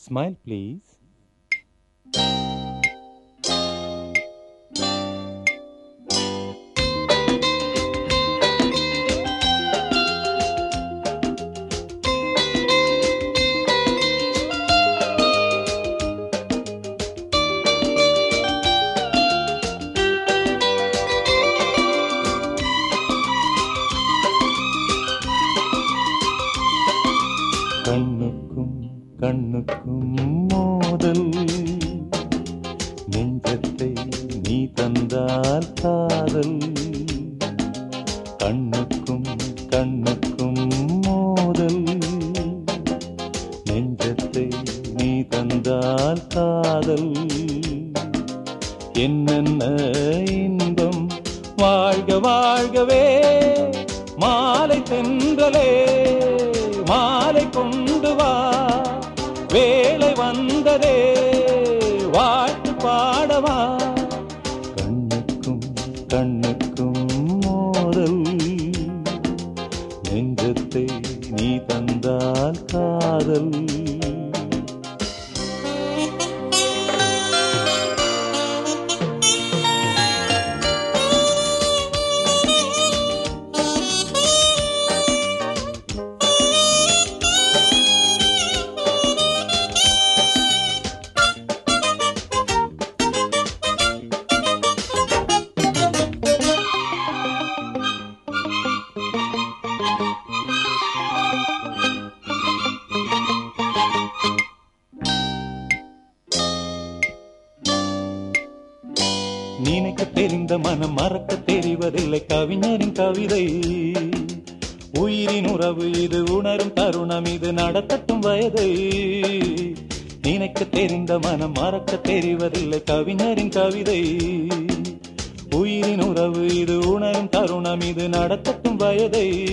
Smile, please. കണ്ണുക്കും கண்ணுக்கும் மோதல். நெஞ்சத்தை நீ தந்தால் காதல். கண்ணுக்கும் கண்ணுக்கும் மோதல். நெஞ்சத்தை நீ தந்தால் காதல். என்னென்ன இன்பம் வாழ்க வாழ்கவே. மாலை தென்றலே மாலை கொண்டு வா. வேலை வந்ததே வாழ்த்து பாடவா. கண்ணுக்கும் கண்ணுக்கும் மோதல் நெஞ்சத்தை நீ தந்தால் காதல். நினைக்க தெரிந்த மனம் மறக்க தெரிவதில்லை. கவிஞரின் கவிதை. உயிரின் உறவு இது உணரும் தருணம் இது நடத்தட்டும் வயதை. நினைக்க தெரிந்த மனம் மறக்க தெரிவதில்லை. கவிஞரின் கவிதை. உயிரின் உறவு இது உணரும் தருணம் இது நடத்தட்டும் வயதை.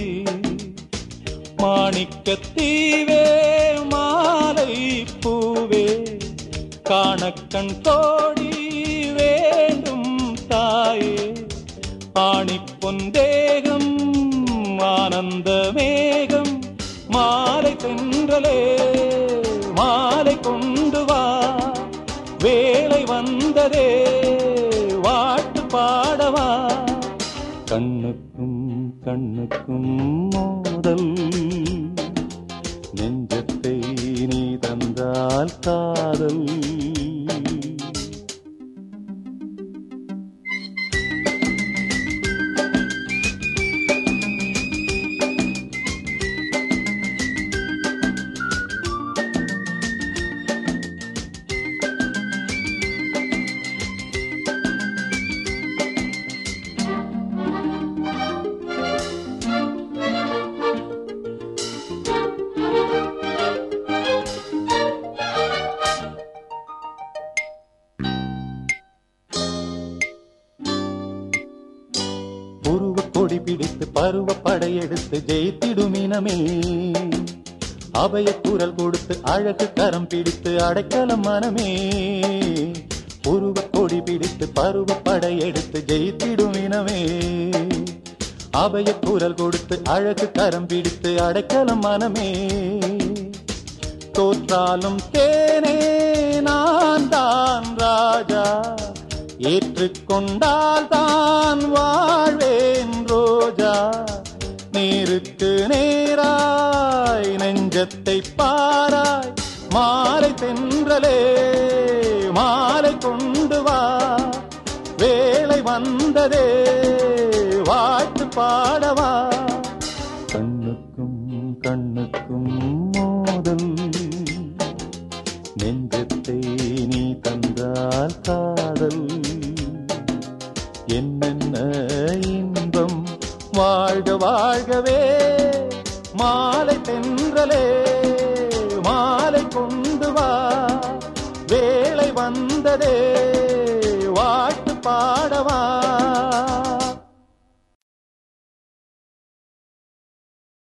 மாணிக்கத் தீவே மாலை பூவே காணக்கண் கோடி ஆணிப்பொன் ஆனந்த மேகம் மாலை தென்றலே மாலை கொண்டு வா. வேலை வந்ததே வாட்டு பாடவா. கண்ணுக்கும் கண்ணுக்கும் மோதல் நெஞ்சத்தை நீ தந்தால் காதல். உருவ கொடி பிடித்து பருவ படையெடுத்து ஜெயித்திடும் இனமே. அபய குரல் கொடுத்து அழகு கரம் பிடித்து அடைக்கலம் மனமே. உருவ கொடி பிடித்து பருவ படையெடுத்து ஜெயித்திடும் இனமே. அபய குரல் கொடுத்து அழகு கரம் பிடித்து அடைக்கலம் மனமே. தோற்றாலும் தேனே நான் தான் ராஜா. ஏற்றுக்கொண்டால் தான் வா நெஞ்சத்தை பாராய் மாலை தென்றலே மாலை கொண்டு வா. வேலை வந்ததே வாழ்த்து பாடவா. கண்ணுக்கும் கண்ணுக்கும் மோதல். நெஞ்சத்தை நீ தந்தால் காதல். என்னென்ன இன்பம் வாழ்க வாழ்கவே. மாலை தென்றலே மாலை கொண்டு வா. வேலை வந்ததே வாட்டு பாடவா.